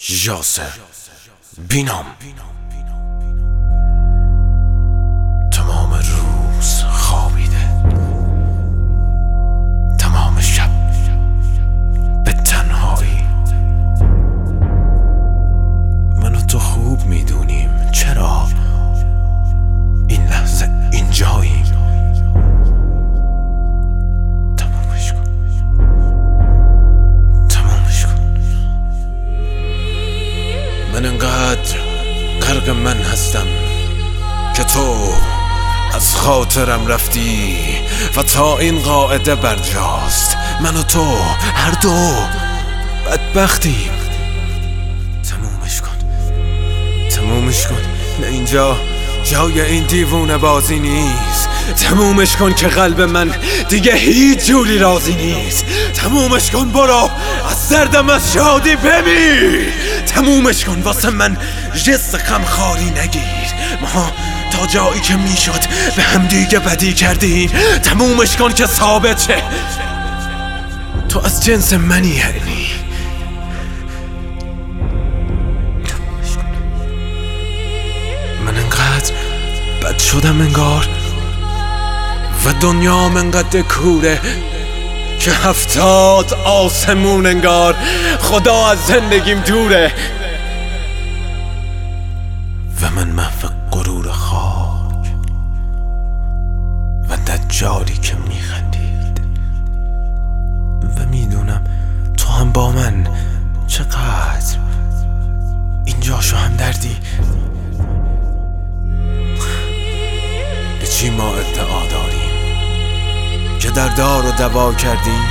Joseph Binom. Binom. من هستم که تو از خاطرم رفتی و تا این قاعده برجاست. من و تو هر دو بدبختیم. تمومش کن. تمومش کن. نه اینجا جای این دیوونه بازی نیست. تمومش کن که قلب من دیگه هیچ جوری راضی نیست. تمومش کن برو از دردم از شادی بمیر. تمومش کن واسه من جس خاری نگیر. ما تا جایی که می‌شد به هم دیگه بدی کردیم تمومش کن که ثابت شه. تو از جنس منی کن. من انقدر بد شدم انگار. و دنیام انقدر کوره که هفتاد آسمون انگار خدا از زندگیم دوره. و من محو غرور خاک و دجالی که میخندید. و می‌دونم تو هم با من چقدر اینجاشو هم دردی. به چی ما ادعا داریم؟ که در دار و دوا کردیم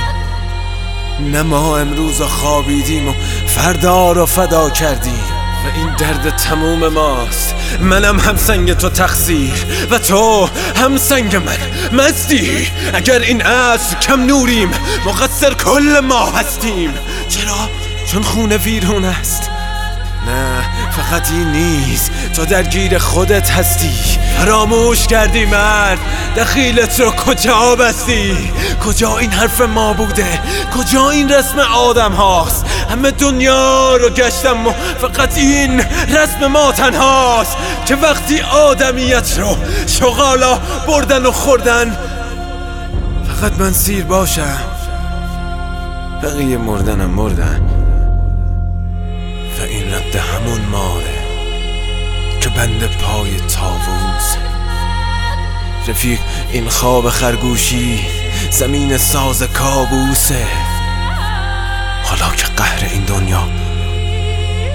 نه ما امروز خوابیدیم و فردا رو فدا کردیم و این درد تموم ماست. منم هم سنگ تو تقصیر و تو هم سنگ من. مستی. اگر این عصر کم نوریم مقصر کل ما هستیم. چرا؟ چون خونه ویرون است. نه فقط این نیست. تو درگیر خودت هستی. فراموش کردی مرد. دخیلت رو کجا بستی؟ کجا این حرف ما بوده؟ کجا این رسم آدم هاست؟ همه دنیا رو گشتم و فقط این رسم ما تنهاست. که وقتی آدمیت رو شغالا بردن و خوردن فقط من سیر باشم. بقیه مردنم مردن. رد همون ماره که بند پای تاووسه رفیق این خواب خرگوشی زمین ساز کابوسه. حالا که قهر این دنیا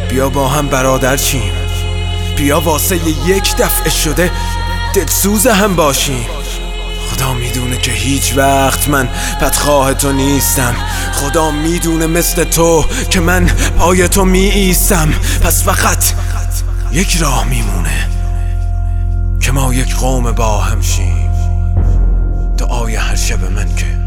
بیا با هم برادر چیم بیا واسه یک دفعه شده دلسوز هم باشیم. می‌دونه که هیچ وقت من بدخواه تو نیستم. خدا می‌دونه مثل تو که من پای تو می ایستم پس فقط یک راه میمونه که ما یک قوم با هم شیم. دعای هر شب من که